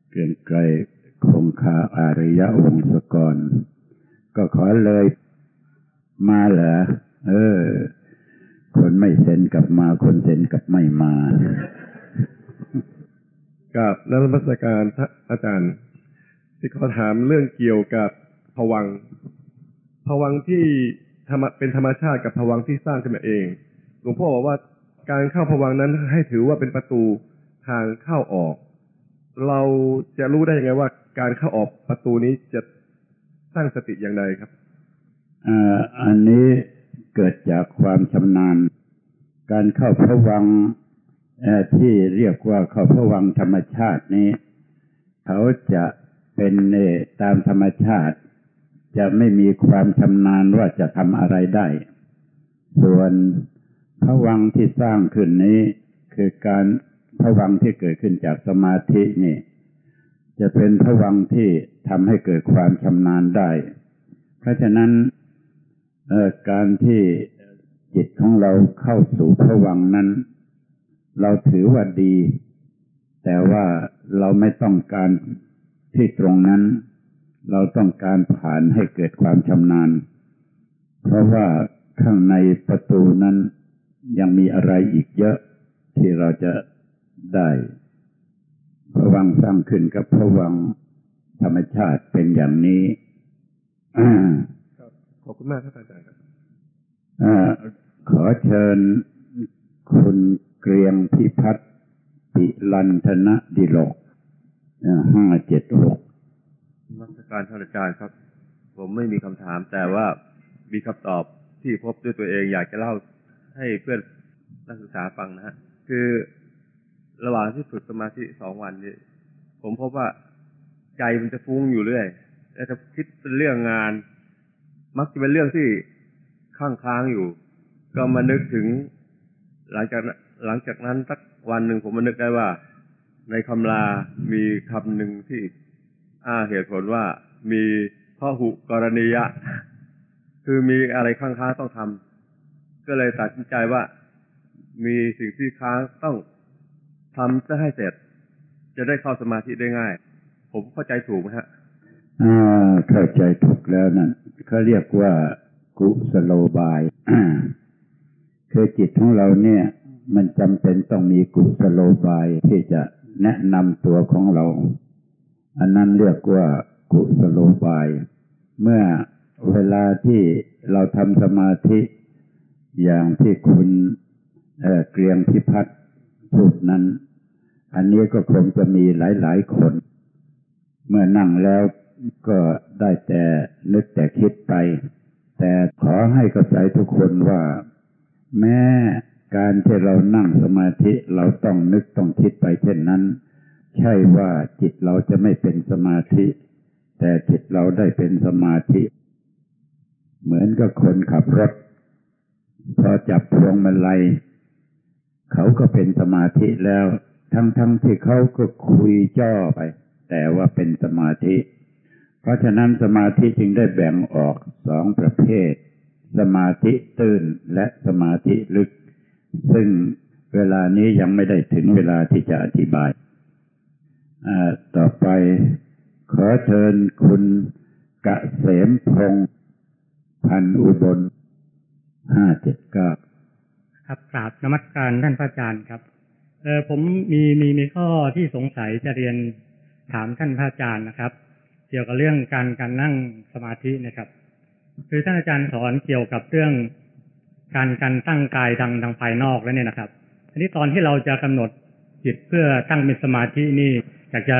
เกรียงไกรคงคาอาริยะวงศกร ก็ขอเลยมาเหรอเออ คนไม่เซ็นกลับมา คนเซ็นกลับไม่มากับนักมัสการอาจารย์ ที่เขาถามเรื่องเกี่ยวกับผวังผวังที่ธรรมเป็นธรรมชาติกับผวังที่สร้างขึ้นมาเอง หลวงพ่อบอกว่าการเข้าผวังนั้นให้ถือว่าเป็นประตูทางเข้าออก เราจะรู้ได้ยังไงว่า การเข้าออกประตูนี้จะสร้างสติอย่างไรครับออันนี้เกิดจากความชำนาญ การเข้าพระวังที่เรียกว่าเข้าพระวังธรรมชาตินี้ เขาจะ เป็นเอ่ตามธรรมชาติ จะไม่มีความชำนาญว่าจะทำอะไรได้ ส่วนพระวังที่สร้างขึ้นนี้ คือการพระวังที่เกิดขึ้นจากสมาธินี่ จะเป็นพระวังที่ทำให้เกิดความชำนาญได้ เพราะฉะนั้นการที่จิตของเราเข้าสู่พระวังนั้น เราถือว่าดี แต่ว่าเราไม่ต้องการ ที่ตรงนั้นเราต้องการผ่านให้เกิดความชำนาญ เพราะว่าข้างในประตูนั้นยังมีอะไรอีกเยอะที่เราจะได้พระวังค์สร้างขึ้นกับพระวังค์ธรรมชาติเป็นอย่างนี้อ่าครับขอบคุณมากครับอาจารย์ครับอ่าขอเชิญคุณเกรียงพิพัฒน์ปิลันธนะดิโลก ห้าเจ็ดหกนักการท่านอาจารย์ครับ ผมไม่มีคำถาม แต่ว่ามีคำตอบที่พบด้วยตัวเองอยากจะเล่าให้เพื่อนนักศึกษาฟังนะฮะคือระหว่างที่ฝึกสมาธิสองวันนี้ ผมพบว่าใจมันจะฟุ้งอยู่เรื่อยแล้วจะคิดเป็นเรื่องงาน มักจะเป็นเรื่องที่ข้างค้างอยู่ ก็มานึกถึง หลังจากหลังจากนั้นสักวันหนึ่งผมมานึกได้ว่า ในคำลามีคำหนึ่งที่อ้าเหตุผลว่ามีผพหุกรณียะ คือมีอะไรค้างค้างต้องทำก็เลยตัดสินใจว่า มีสิ่งที่ค้างต้องทำจะให้เสร็จ จะได้เข้าสมาธิได้ง่าย ผมเข้าใจถูกไหมฮะอ่าเข้าใจถูกแล้วนั่นเขาเรียกว่ากุสโลบายคือจิตของเราเนี่ย มันจำเป็นต้องมีกุสโลบายที่จะ แนะนำตัวของเรา อันนั้นเรียกว่ากุสโลบาย เมื่อเวลาที่เราทำสมาธิ อย่างที่คุณเเกรียงพิพัฒน์พูดนั้น อันนี้ก็คงจะมีหลาย ๆ คน เมื่อนั่งแล้วก็ได้แต่นึกแต่คิดไป แต่ขอให้เข้าใจทุกคนว่า แม้ การที่เรานั่งสมาธิเราต้องนึกต้องคิดไปเช่นนั้น ใช่ว่าจิตเราจะไม่เป็นสมาธิ แต่จิตเราได้เป็นสมาธิ เหมือนกับคนขับรถ พอจับพวงมาลัยเขาก็เป็นสมาธิแล้ว ทั้งๆทที่เขาก็คุยจ้อไป แต่ว่าเป็นสมาธิ เพราะฉะนั้นสมาธิจึงได้แบ่งออกสองประเภท สมาธิตื้นและสมาธิลึก ซึ่งเวลานี้ยังไม่ได้ถึงเวลาที่จะอธิบาย ต่อไปขอเชิญคุณกะเสมพงศ์พันอุบลห้าเจ็ดเก้าครับกราบนมัสการท่านพระอาจารย์ครับเออผมมีมีมีข้อที่สงสัยจะเรียนถามท่านพระอาจารย์นะครับ เกี่ยวกับเรื่องการการนั่งสมาธินะครับ คือท่านอาจารย์สอนเกี่ยวกับเรื่อง การการตั้งกายทางทางภายนอกแล้วเนี่ยนะครับทีนี้ตอนที่เราจะกำหนดจิตเพื่อตั้งเป็นสมาธินี่ อยากจะ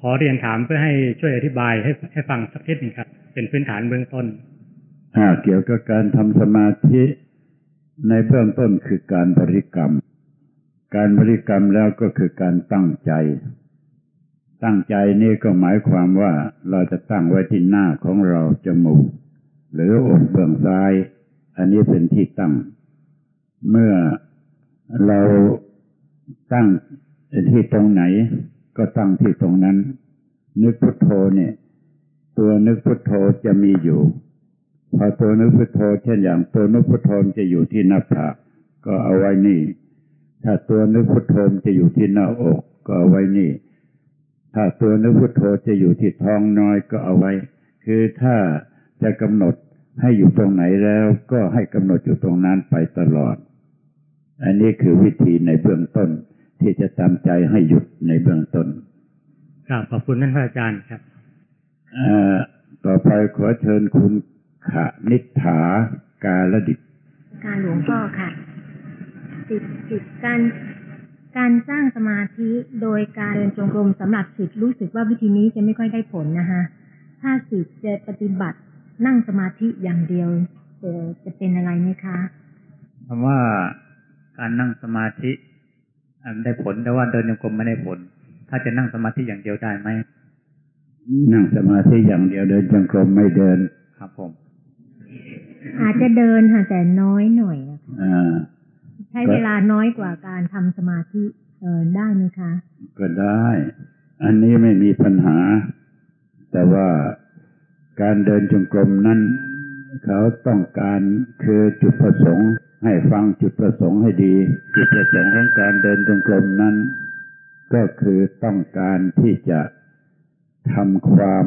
ขอเรียนถามเพื่อให้ช่วยอธิบายให้ให้ฟังสักนิดหนึงครับ เป็นพื้นฐานเบื้องต้นอ่าเกี่ยวกับการทำสมาธิในเบื้องต้นคือการบริกรรม การบริกรรมแล้วก็คือการตั้งใจ ตั้งใจนี่ก็หมายความว่าเราจะตั้งไว้ที่หน้าของเราจมูก หรืออกเบื้องซ้าย อันนี้เป็นที่ตั้ง เมื่อเราตั้งที่ตรงไหน ก็ตั้งที่ตรงนั้น นึกพุทโธเนี่ย ตัวนึกพุทโธจะมีอยู่ พอตัวนึกพุทโธเช่นอย่างตัวนึกพุทโธจะอยู่ที่หน้าผากก็เอาไว้นี่ ถ้าตัวนึกพุทโธจะอยู่ที่หน้าอก ก็เอาไว้นี่ ถ้าตัวนึกพุทโธจะอยู่ที่ท้องน้อยก็เอาไว้ คือถ้าจะกำหนด ให้อยู่ตรงไหนแล้วก็ให้กำหนดอยู่ตรงนั้นไปตลอด อันนี้คือวิธีในเบื้องต้นที่จะตามใจให้หยุดในเบื้องต้นกราบขอบคุณท่านพระอาจารย์ครับเอ่อต่อไปขอเชิญคุณขนิษฐากาลดิษฐ์การหลวงพ่อค่ะสิทธิ์สิทธิ์การการสร้างสมาธิโดยการเดินจงกรมสำหรับสิทธิ์รู้สึกว่าวิธีนี้จะไม่ค่อยได้ผลนะคะถ้าสิทธิ์จะปฏิบัติ นั่งสมาธิอย่างเดียวจะจะเป็นอะไรไหมคะคำว่าการนั่งสมาธิอันได้ผลแต่ว่าเดินโยกรมไม่ได้ผล ถ้าจะนั่งสมาธิอย่างเดียวได้ไหมนั่งสมาธิอย่างเดียวเดินจงกรมไม่เดินครับผม อาจจะเดินค่ะแต่น้อยหน่อยอะค่ะอ่าใช้เวลาน้อยกว่าการทำสมาธิเออได้ไหมคะ ก็ได้ อันนี้ไม่มีปัญหา แต่ว่า การเดินจงกรมนั้น เขาต้องการคือจุดประสงค์ให้ฟังจุดประสงค์ให้ดี จุดประสงค์ของการเดินจงกรมนั้น ก็คือต้องการที่จะทำความ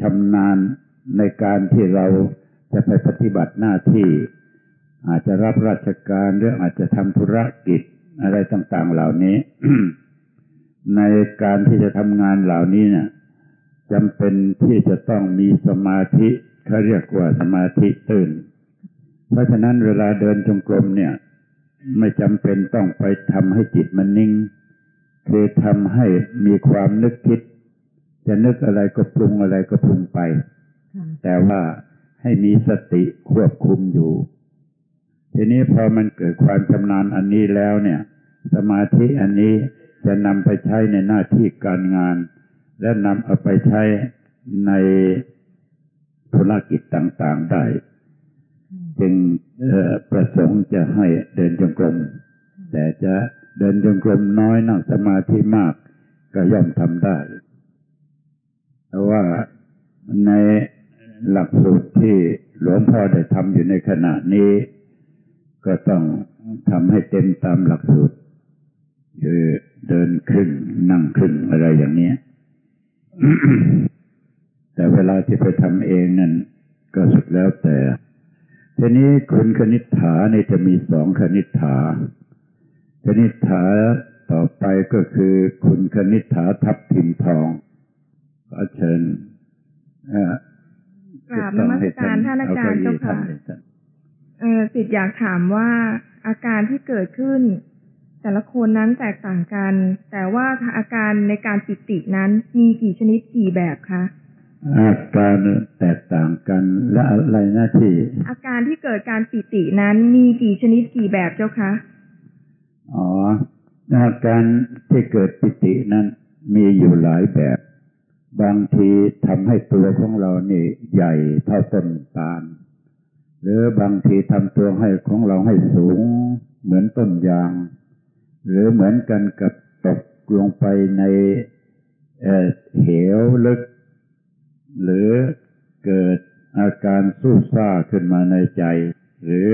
ชำนาญในการที่เราจะไปปฏิบัติหน้าที่ อาจจะรับราชการหรืออาจจะทำธุรกิจอะไรต่าง ๆ เหล่านี้ ในการที่จะทำงานเหล่านี้เนี่ย จำเป็นที่จะต้องมีสมาธิเขาเรียกว่าสมาธิตื่น เพราะฉะนั้นเวลาเดินจงกรมเนี่ย ไม่จำเป็นต้องไปทำให้จิตมันนิ่ง คือทำให้มีความนึกคิด จะนึกอะไรก็ปรุงอะไรก็ปรุงไป แต่ว่าให้มีสติควบคุมอยู่ ทีนี้พอมันเกิดความชำนาญอันนี้แล้วเนี่ย สมาธิอันนี้จะนำไปใช้ในหน้าที่การงาน และนำเอาไปใช้ในธุรกิจต่างๆได้ จึงเอ่อประสงค์จะให้เดินจงกรม แต่จะเดินจงกรมน้อยนั่งสมาธิมากก็ย่อมทำได้ แต่ว่าในกสูตรที่หลวงพ่อได้ทำอยู่ในขณะนี้ ก็ต้องทำให้เต็มตามหลักสูตร คือเดินครึ่งนั่งครึ่งอะไรอย่างนี้ แต่เวลาที่ไปทำเองนั่นก็สุดแล้วแต่ทีนี้คุณคณิษฐาเนี่ยจะมีสองคณิษฐา คณิษฐาต่อไปก็คือคุณคณิษฐาทับทิมทองขอเชิญกราบนมัสการท่านอาจารย์เจ้าค่ะเออสิทธิ์อยากถามว่าอาการที่เกิดขึ้น แต่ละคนนั้นแตกต่างกัน แต่ว่าอาการในการปิตินั้นมีกี่ชนิดกี่แบบคะอาการแตกต่างกันและอะไรหน้าที่ อาการที่เกิดการปิตินั้นมีกี่ชนิดกี่แบบเจ้าคะ อ๋ออาการที่เกิดปิตินั้นมีอยู่หลายแบบ บางทีทำให้ตัวของเรานี่ใหญ่เท่าต้นตาล หรือบางทีทำตัวให้ของเราให้สูงเหมือนต้นยาง หรือเหมือนกันกับตกลงไปในเหวลึก หรือเกิดอาการสู้ซ่าขึ้นมาในใจ หรือ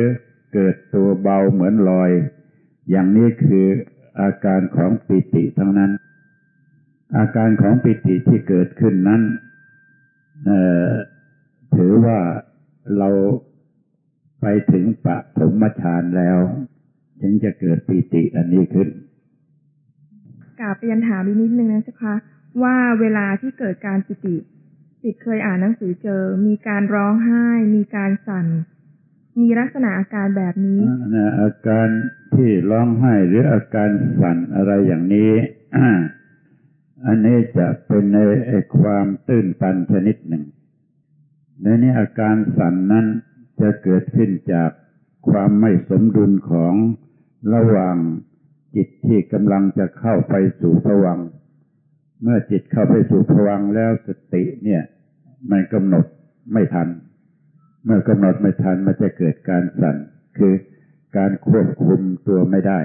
เกิดตัวเบาเหมือนลอย อย่างนี้คืออาการของปิติทั้งนั้น อาการของปิติที่เกิดขึ้นนั้นถือว่าเราไปถึงปะถมฌานแล้ว ถึงจะเกิดปิติอันนี้ขึ้นกาบเรียนถามอีกนิดนึงนะเจ้าคะว่าเวลาที่เกิดการปิติสิทธิ์เคยอ่านหนังสือเจอ มีการร้องไห้ มีการสั่น มีลักษณะอาการแบบนี้อาการที่ร้องไห้หรืออาการสั่นอะไรอย่างนี้อันนี้จะเป็นในความตื้นตันชนิดหนึ่งในนี้อาการสั่นนั้นจะเกิดขึ้นจากความไม่สมดุลของ ระหว่างจิตที่กำลังจะเข้าไปสู่ผวัง เมื่อจิตเข้าไปสู่ผวังแล้วสติเนี่ยมันกำหนดไม่ทัน เมื่อกำหนดไม่ทันมันจะเกิดการสั่น คือการควบคุมตัวไม่ได้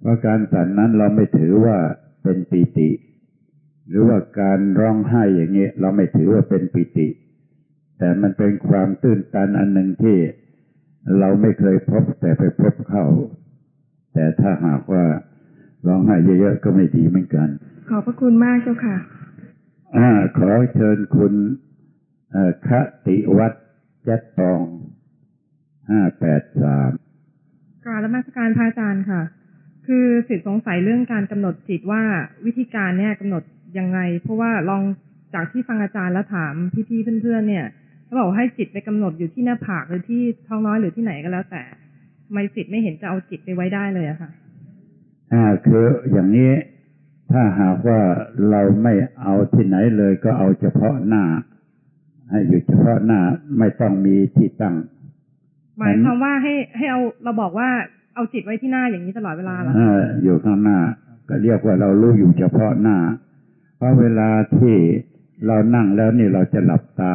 เพราะการสั่นนั้นเราไม่ถือว่าเป็นปิติ หรือว่าการร้องไห้อย่างนี้ยเราไม่ถือว่าเป็นปิติ แต่มันเป็นความตื้นตันอันหนึ่งที่เราไม่เคยพบแต่ไปพบเข้า แต่ถ้าหากว่าร้องไห้เยอะๆก็ไม่ดีเหมือนกัน ขอบพระคุณมากเจ้าค่ะอ่าขอเชิญคุณคติวัตรจัดตองห้าแปดสามกราบมาสการพระอาจารย์ค่ะ คือสิทธิสงสัยเรื่องการกำหนดจิตว่าวิธีการเนี่ยกำหนดยังไง เพราะว่าลองจากที่ฟังอาจารย์แล้วถามพี่ๆเพื่อนๆเนี่ยเขาบอกให้จิตไปกำหนดอยู่ที่หน้าผากหรือที่ท้องน้อยหรือที่ไหนก็แล้วแต่ ไม่สิทธิ์ไม่เห็นจะเอาจิตไปไว้ได้เลยอะค่ะ อ่า คืออย่างนี้ถ้าหากว่าเราไม่เอาที่ไหนเลยก็เอาเฉพาะหน้า ให้อยู่เฉพาะหน้าไม่ต้องมีที่ตั้ง หมายความว่าให้ให้เอาเราบอกว่าเอาจิตไว้ที่หน้าอย่างนี้ตลอดเวลาเหรออยู่ข้างหน้า ก็เรียกว่าเรารู้อยู่เฉพาะหน้า เพราะเวลาที่เรานั่งแล้วนี่เราจะหลับตา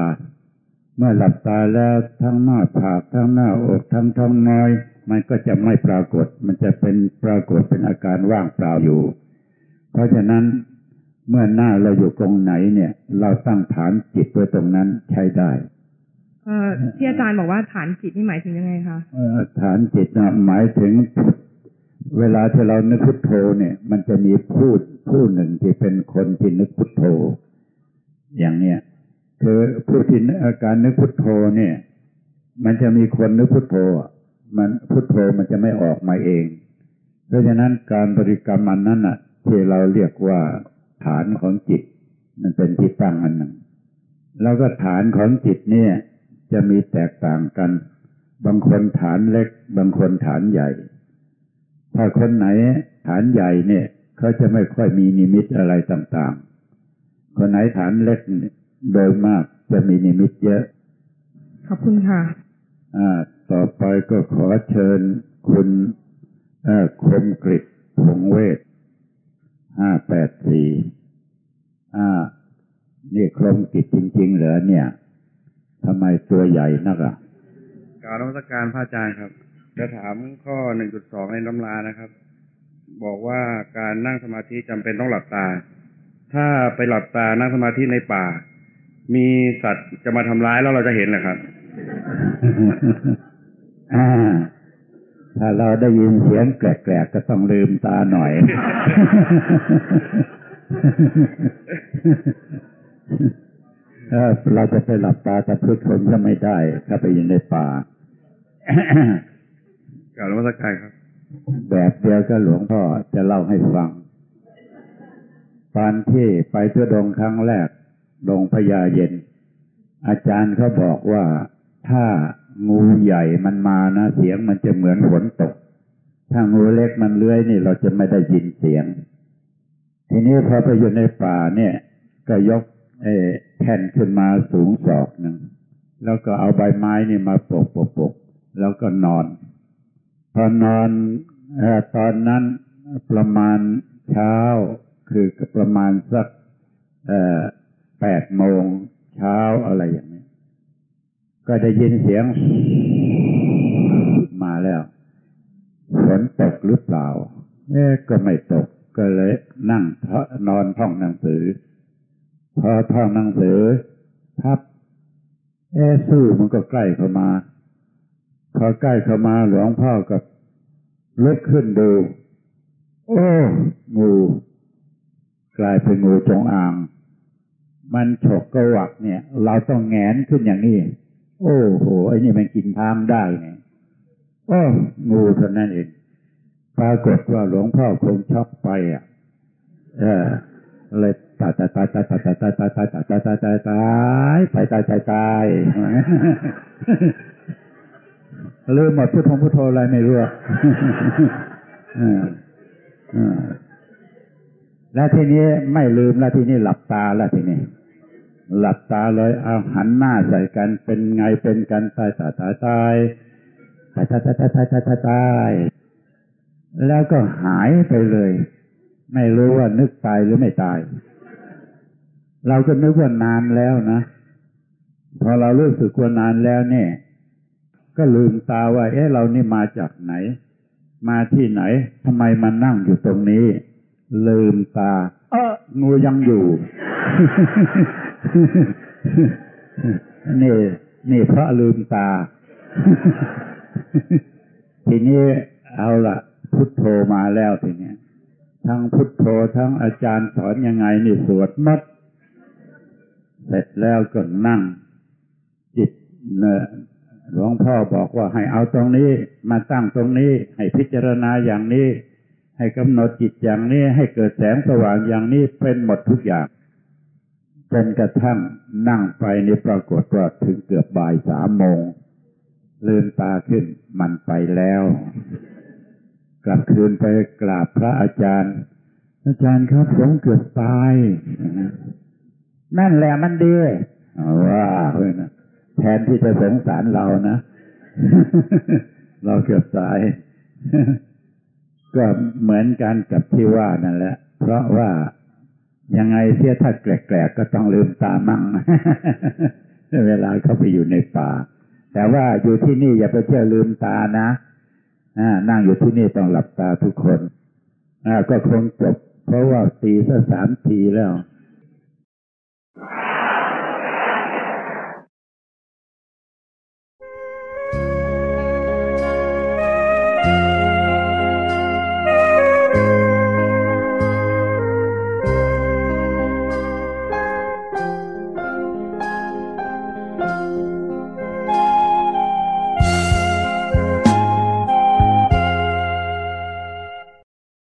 เมื่อหลับตาแล้วทั้งหน้าผากทั้งหน้าอกทั้งท้องน้อย มันก็จะไม่ปรากฏ มันจะเป็นปรากฏเป็นอาการว่างเปล่าอยู่ เพราะฉะนั้นเมื่อหน้าเราอยู่ตรงไหนเนี่ย เราตั้งฐานจิตไว้ตรงนั้นใช้ได้ที่อาจารย์บอกว่าฐานจิตนี่หมายถึงยังไงคะฐานจิตนะหมายถึง เวลาที่เรานึกพุทโธเนี่ย มันจะมีพูดผู้หนึ่งที่เป็นคนที่นึกพุทโธ อย่างเนี้ยคือผู้ที่อาการนึกพุทโธเนี่ย มันจะมีคนนึกพุทโธ มันพุทโธมันจะไม่ออกมาเอง เพราะฉะนั้นการบริกรรมมันนั้นอะ ที่เราเรียกว่าฐานของจิต มันเป็นที่ตั้งอันหนึ่ง แล้วก็ฐานของจิตเนี่ย จะมีแตกต่างกัน บางคนฐานเล็ก บางคนฐานใหญ่ ถ้าคนไหนฐานใหญ่เนี่ยเขาจะไม่ค่อยมีนิมิตอะไรต่างๆ คนไหนฐานเล็กโดยมากจะมีนิมิตเยอะ ขอบคุณค่ะ ต่อไปก็ขอเชิญคุณคมกริผงเวทห้าแปดสี่อ่า นี่คมกิจจริง ๆ เหรอเนี่ยทำไมตัวใหญ่นักอะการรัชการพระอาจารย์ครับ จะถามข้อหนึ่งจุดสองในตำรานะครับ บอกว่าการนั่งสมาธิจำเป็นต้องหลับตา ถ้าไปหลับตานั่งสมาธิในป่า มีสัตว์จะมาทำร้ายแล้วเราจะเห็นเหรอครับ ถ้าเราได้ยินเสียงแกลกๆก็ต้องลืมตาหน่อยเออเราจะไปหลับตาแต่พืชคนก็ไม่ได้ถ้าไปอยู่ในป่ากล่าวนมัสการครับ แบบเดียวก็หลวงพ่อจะเล่าให้ฟัง ตอนที่ไปเพื่อดงครั้งแรก ดงพญาเย็น อาจารย์เขาบอกว่า ถ้างูใหญ่มันมานะเสียงมันจะเหมือนฝนตก ถ้างูเล็กมันเลื้อยนี่เราจะไม่ได้ยินเสียง ทีนี้พอไปอยู่ในป่าเนี่ย ก็ยกแผ่นขึ้นมาสูงศอกหนึ่งแล้วก็เอาใบไม้นี่มาปกปกปกแล้วก็นอน พอนอนออตอนนั้นประมาณเช้าคือประมาณสักแปดโมงเช้าอะไรอย่างนี้ ก็ได้ยินเสียงมาแล้วฝนตกหรือเปล่าเอ๊ก็ไม่ตกก็เลยนั่งนอนท่องหนังสือ พอท่องหนังสือพับเอ๊สู้มันก็ใกล้เข้ามา พอใกล้เข้ามาหลวงพ่อก็ลุกขึ้นดู โอ้งูกลายเป็นงูจงอาง มันฉกกระวักเนี่ย เราต้องแงนขึ้นอย่างนี้ โอ้โหไอ้นี่มันกินทางได้ไงโอ้งูเท่านั้นเองปรากฏว่าหลวงพ่อคงช็อกไปอะ เออเลยตายตายตายตายตายตายตายตายตายตายตายตายตายตายตายตายตายตายลืมหมดพุทโธพุทโธอะไรไม่รู้แล้วทีนี้ไม่ลืมแล้วทีนี้หลับตาแล้วทีนี้ หลับตาเลยเอาหันหน้าใส่กันเป็นไงเป็นกันตายตายตายตายตายตายตายตายตายตายตายแล้วก็หายไปเลย ไม่รู้ว่านึกตายหรือไม่ตาย เราก็นึกว่านานแล้วนะ พอเรารู้สึกว่านานแล้วเนี่ย ก็ลืมตาว่า เอ๊ะเรานี่มาจากไหน มาที่ไหนทำไมมานั่งอยู่ตรงนี้ ลืมตา เอองูยังอยู่ นี่นี่เพราะลืมตา ทีนี้เอาละพุทโธมาแล้วทีนี้ทั้งพุทโธทั้งอาจารย์สอนยังไงนี่สวดมัด เสร็จแล้วก็นั่ง จิตเนี่ยหลวงพ่อบอกว่าให้เอาตรงนี้ มาตั้งตรงนี้ ให้พิจารณาอย่างนี้ ให้กำหนดจิตอย่างนี้ ให้เกิดแสงสว่างอย่างนี้เป็นหมดทุกอย่าง จนกระทั่งนั่งไปนี่ปรากฏว่าถึงเกือบบ่ายสามโมงลืมตาขึ้นมันไปแล้ว กลับคืนไปกราบพระอาจารย์ อาจารย์ครับผมเกือบตาย นั่นแหละมันดีว่าแทนที่จะสงสารเรานะ เราเกือบตาย ก็เหมือนกันกับที่ว่านั่นแหละ เพราะว่า ยังไงเสียถ้าแกลกๆก็ต้องลืมตามั่งเวลาเขาไปอยู่ในป่า แต่ว่าอยู่ที่นี่อย่าไปเที่ยวลืมตานะนั่งอยู่ที่นี่ต้องหลับตาทุกคนก็คงจบ เพราะว่าตีซะสามทีแล้ว